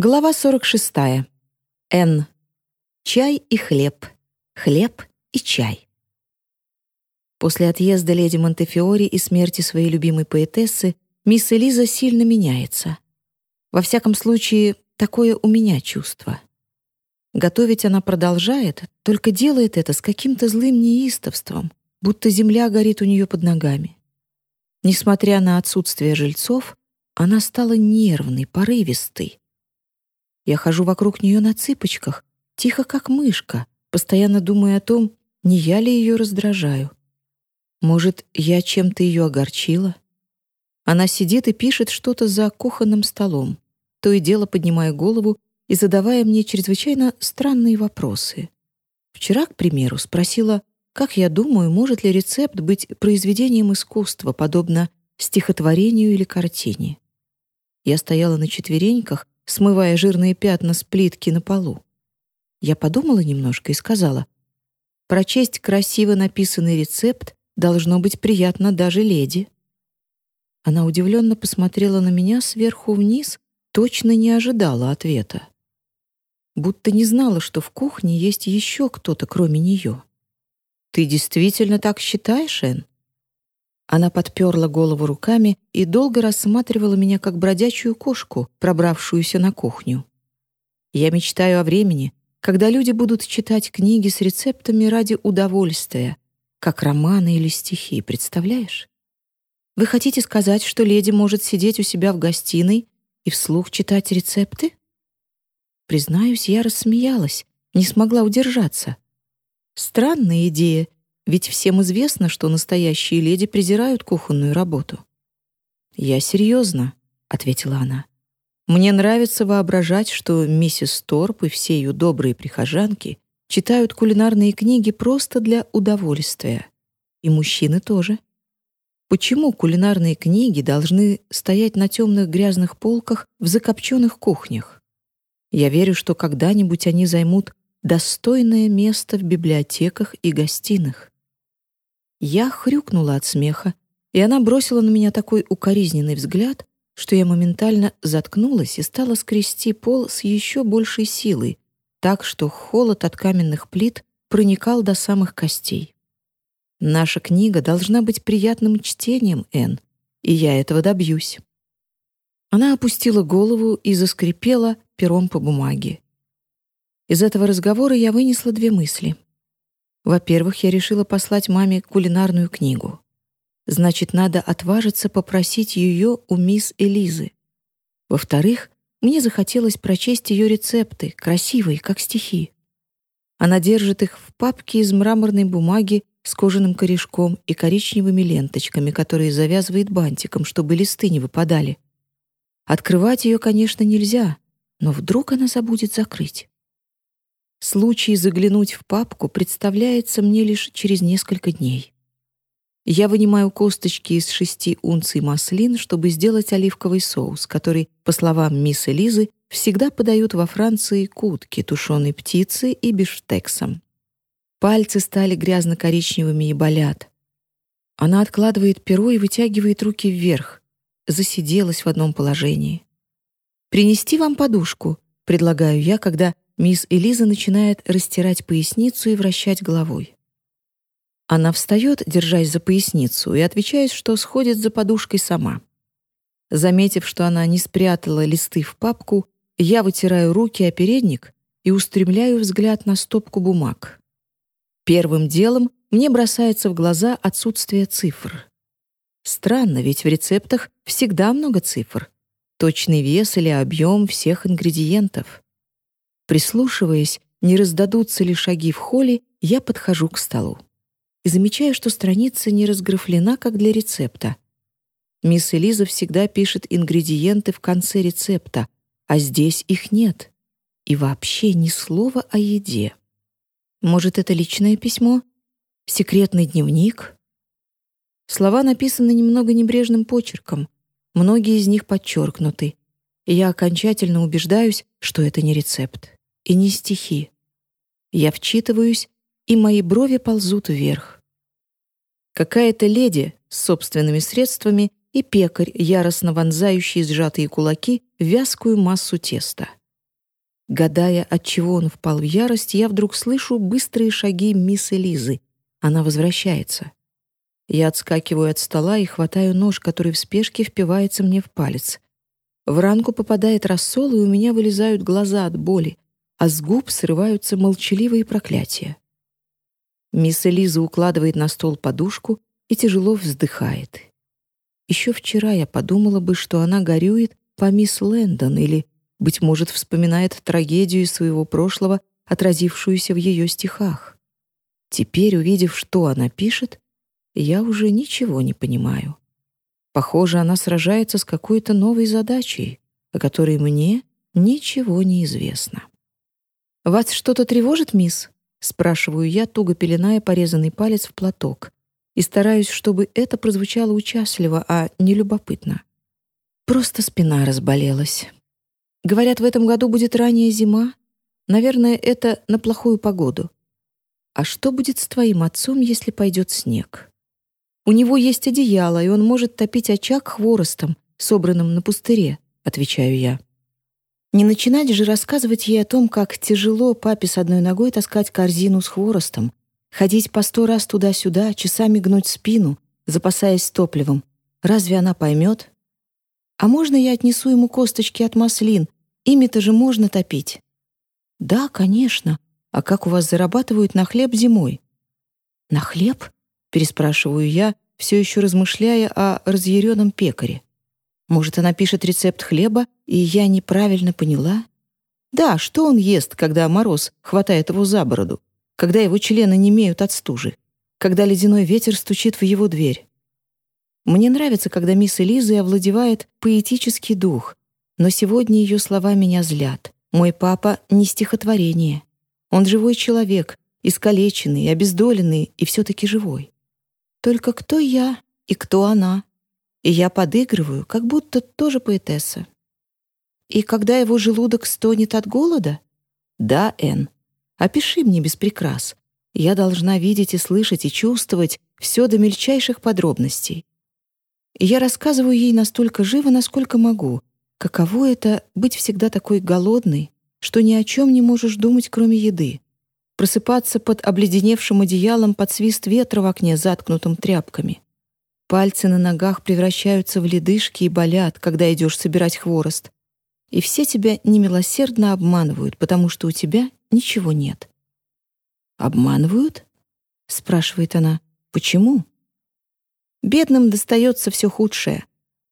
Глава 46. Н. Чай и хлеб. Хлеб и чай. После отъезда леди Монтефиори и смерти своей любимой поэтессы мисс Элиза сильно меняется. Во всяком случае, такое у меня чувство. Готовить она продолжает, только делает это с каким-то злым неистовством, будто земля горит у нее под ногами. Несмотря на отсутствие жильцов, она стала нервной, порывистой. Я хожу вокруг нее на цыпочках, тихо как мышка, постоянно думая о том, не я ли ее раздражаю. Может, я чем-то ее огорчила? Она сидит и пишет что-то за кухонным столом, то и дело поднимая голову и задавая мне чрезвычайно странные вопросы. Вчера, к примеру, спросила, как я думаю, может ли рецепт быть произведением искусства, подобно стихотворению или картине. Я стояла на четвереньках смывая жирные пятна с плитки на полу. Я подумала немножко и сказала, «Прочесть красиво написанный рецепт должно быть приятно даже леди». Она удивленно посмотрела на меня сверху вниз, точно не ожидала ответа. Будто не знала, что в кухне есть еще кто-то, кроме нее. «Ты действительно так считаешь, Энн?» Она подперла голову руками и долго рассматривала меня как бродячую кошку, пробравшуюся на кухню. Я мечтаю о времени, когда люди будут читать книги с рецептами ради удовольствия, как романы или стихи, представляешь? Вы хотите сказать, что леди может сидеть у себя в гостиной и вслух читать рецепты? Признаюсь, я рассмеялась, не смогла удержаться. Странная идея ведь всем известно, что настоящие леди презирают кухонную работу. «Я серьезно», — ответила она. «Мне нравится воображать, что миссис Торп и все ее добрые прихожанки читают кулинарные книги просто для удовольствия. И мужчины тоже. Почему кулинарные книги должны стоять на темных грязных полках в закопченных кухнях? Я верю, что когда-нибудь они займут достойное место в библиотеках и гостиных. Я хрюкнула от смеха, и она бросила на меня такой укоризненный взгляд, что я моментально заткнулась и стала скрести пол с еще большей силой, так что холод от каменных плит проникал до самых костей. Наша книга должна быть приятным чтением, Энн, и я этого добьюсь. Она опустила голову и заскрипела пером по бумаге. Из этого разговора я вынесла две мысли — во-первых, я решила послать маме кулинарную книгу. Значит, надо отважиться попросить ее у мисс Элизы. Во-вторых, мне захотелось прочесть ее рецепты, красивые, как стихи. Она держит их в папке из мраморной бумаги с кожаным корешком и коричневыми ленточками, которые завязывает бантиком, чтобы листы не выпадали. Открывать ее, конечно, нельзя, но вдруг она забудет закрыть. Случай заглянуть в папку представляется мне лишь через несколько дней. Я вынимаю косточки из шести унций маслин, чтобы сделать оливковый соус, который, по словам мисс Элизы, всегда подают во Франции к утке, тушеной птицы и бифштексом. Пальцы стали грязно-коричневыми и болят. Она откладывает перо и вытягивает руки вверх. Засиделась в одном положении. «Принести вам подушку», — предлагаю я, когда Мисс Элиза начинает растирать поясницу и вращать головой. Она встает, держась за поясницу, и отвечает, что сходит за подушкой сама. Заметив, что она не спрятала листы в папку, я вытираю руки о передник и устремляю взгляд на стопку бумаг. Первым делом мне бросается в глаза отсутствие цифр. Странно, ведь в рецептах всегда много цифр. Точный вес или объем всех ингредиентов. Прислушиваясь, не раздадутся ли шаги в холле, я подхожу к столу. И замечаю, что страница не разграфлена, как для рецепта. Мисс Элиза всегда пишет ингредиенты в конце рецепта, а здесь их нет. И вообще ни слова о еде. Может, это личное письмо? Секретный дневник? Слова написаны немного небрежным почерком. Многие из них подчеркнуты. И я окончательно убеждаюсь, что это не рецепт и не стихи. Я вчитываюсь, и мои брови ползут вверх. Какая-то леди с собственными средствами и пекарь, яростно вонзающий сжатые кулаки вязкую массу теста. Гадая, от чего он впал в ярость, я вдруг слышу быстрые шаги мисс Элизы. Она возвращается. Я отскакиваю от стола и хватаю нож, который в спешке впивается мне в палец. В ранку попадает рассол, и у меня вылезают глаза от боли, а с губ срываются молчаливые проклятия. Мисс Элиза укладывает на стол подушку и тяжело вздыхает. Еще вчера я подумала бы, что она горюет по мисс Лэндон или быть может, вспоминает трагедию своего прошлого, отразившуюся в ее стихах. Теперь, увидев, что она пишет, я уже ничего не понимаю. Похоже, она сражается с какой-то новой задачей, о которой мне ничего не известно. «Вас что-то тревожит, мисс?» — спрашиваю я, туго пеленая порезанный палец в платок, и стараюсь, чтобы это прозвучало участливо, а не любопытно. Просто спина разболелась. Говорят, в этом году будет ранняя зима. Наверное, это на плохую погоду. А что будет с твоим отцом, если пойдет снег? У него есть одеяло, и он может топить очаг хворостом, собранным на пустыре, отвечаю я. Не начинать же рассказывать ей о том, как тяжело папе с одной ногой таскать корзину с хворостом, ходить по сто раз туда-сюда, часами гнуть спину, запасаясь топливом. Разве она поймет? «А можно я отнесу ему косточки от маслин? Ими-то же можно топить». «Да, конечно. А как у вас зарабатывают на хлеб зимой?» «На хлеб?» — переспрашиваю я, все еще размышляя о разъяренном пекаре. «Может, она пишет рецепт хлеба, и я неправильно поняла?» «Да, что он ест, когда мороз хватает его за бороду, когда его члены не имеют от стужи, когда ледяной ветер стучит в его дверь?» Мне нравится, когда мисс Элиза овладевает поэтический дух, но сегодня ее слова меня злят. Мой папа — не стихотворение. Он живой человек, искалеченный, обездоленный и все-таки живой. Только кто я и кто она? И я подыгрываю, как будто тоже поэтесса. И когда его желудок стонет от голода? Да, Энн. Опиши мне без прикрас. Я должна видеть и слышать и чувствовать все до мельчайших подробностей. И я рассказываю ей настолько живо, насколько могу, каково это быть всегда такой голодной, что ни о чем не можешь думать, кроме еды. Просыпаться под обледеневшим одеялом под свист ветра в окне, заткнутым тряпками. Пальцы на ногах превращаются в ледышки и болят, когда идешь собирать хворост. И все тебя немилосердно обманывают, потому что у тебя ничего нет. «Обманывают?» — спрашивает она. «Почему?» Бедным достается все худшее.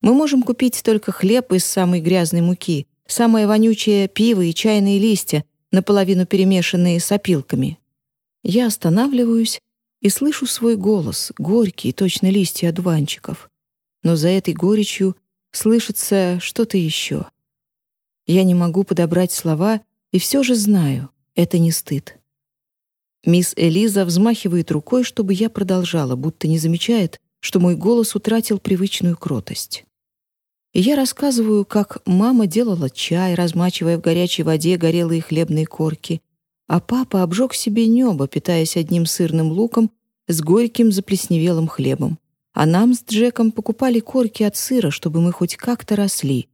Мы можем купить только хлеб из самой грязной муки, самое вонючее пиво и чайные листья, наполовину перемешанные с опилками. Я останавливаюсь и слышу свой голос, горький, точно листья одуванчиков. Но за этой горечью слышится что-то еще. Я не могу подобрать слова, и все же знаю, это не стыд. Мисс Элиза взмахивает рукой, чтобы я продолжала, будто не замечает, что мой голос утратил привычную кротость. И я рассказываю, как мама делала чай, размачивая в горячей воде горелые хлебные корки, а папа обжег себе небо, питаясь одним сырным луком с горьким заплесневелым хлебом. А нам с Джеком покупали корки от сыра, чтобы мы хоть как-то росли.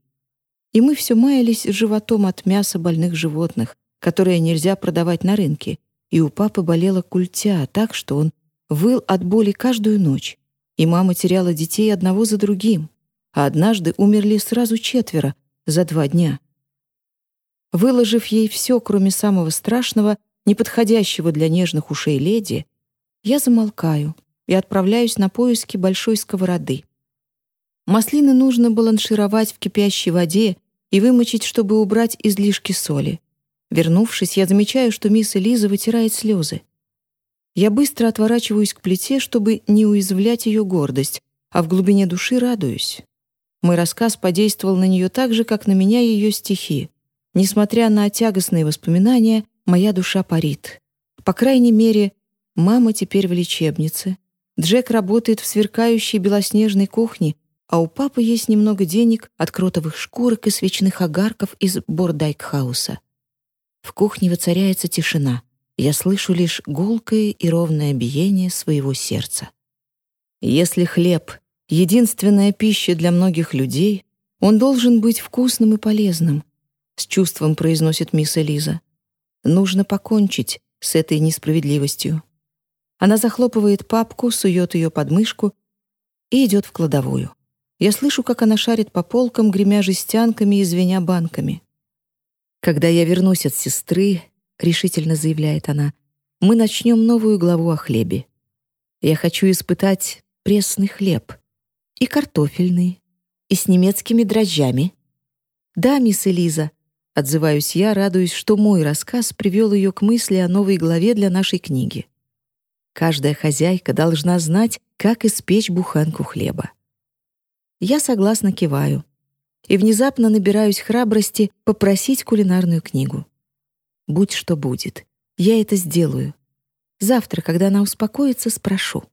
И мы все маялись животом от мяса больных животных, которое нельзя продавать на рынке. И у папы болела культя так, что он выл от боли каждую ночь и мама теряла детей одного за другим, а однажды умерли сразу четверо за два дня. Выложив ей все, кроме самого страшного, неподходящего для нежных ушей леди, я замолкаю и отправляюсь на поиски большой сковороды. Маслины нужно баланшировать в кипящей воде и вымочить, чтобы убрать излишки соли. Вернувшись, я замечаю, что мисс Элиза вытирает слезы. Я быстро отворачиваюсь к плите, чтобы не уязвлять ее гордость, а в глубине души радуюсь. Мой рассказ подействовал на нее так же, как на меня ее стихи. Несмотря на тягостные воспоминания, моя душа парит. По крайней мере, мама теперь в лечебнице. Джек работает в сверкающей белоснежной кухне, а у папы есть немного денег от кротовых шкурок и свечных огарков из Бордайкхауса. В кухне воцаряется тишина — я слышу лишь гулкое и ровное биение своего сердца. Если хлеб — единственная пища для многих людей, он должен быть вкусным и полезным. — с чувством произносит мисс Элиза. «Нужно покончить с этой несправедливостью». Она захлопывает папку, сует ее под мышку и идет в кладовую. Я слышу, как она шарит по полкам, гремя жестянками и звеня банками. «Когда я вернусь от сестры», — решительно заявляет она, «мы начнем новую главу о хлебе. Я хочу испытать пресный хлеб. И картофельный. И с немецкими дрожжами. Да, мисс Элиза, отзываюсь я, радуясь, что мой рассказ привел ее к мысли о новой главе для нашей книги. Каждая хозяйка должна знать, как испечь буханку хлеба. Я согласно киваю и внезапно набираюсь храбрости попросить кулинарную книгу. Будь что будет, я это сделаю. Завтра, когда она успокоится, спрошу.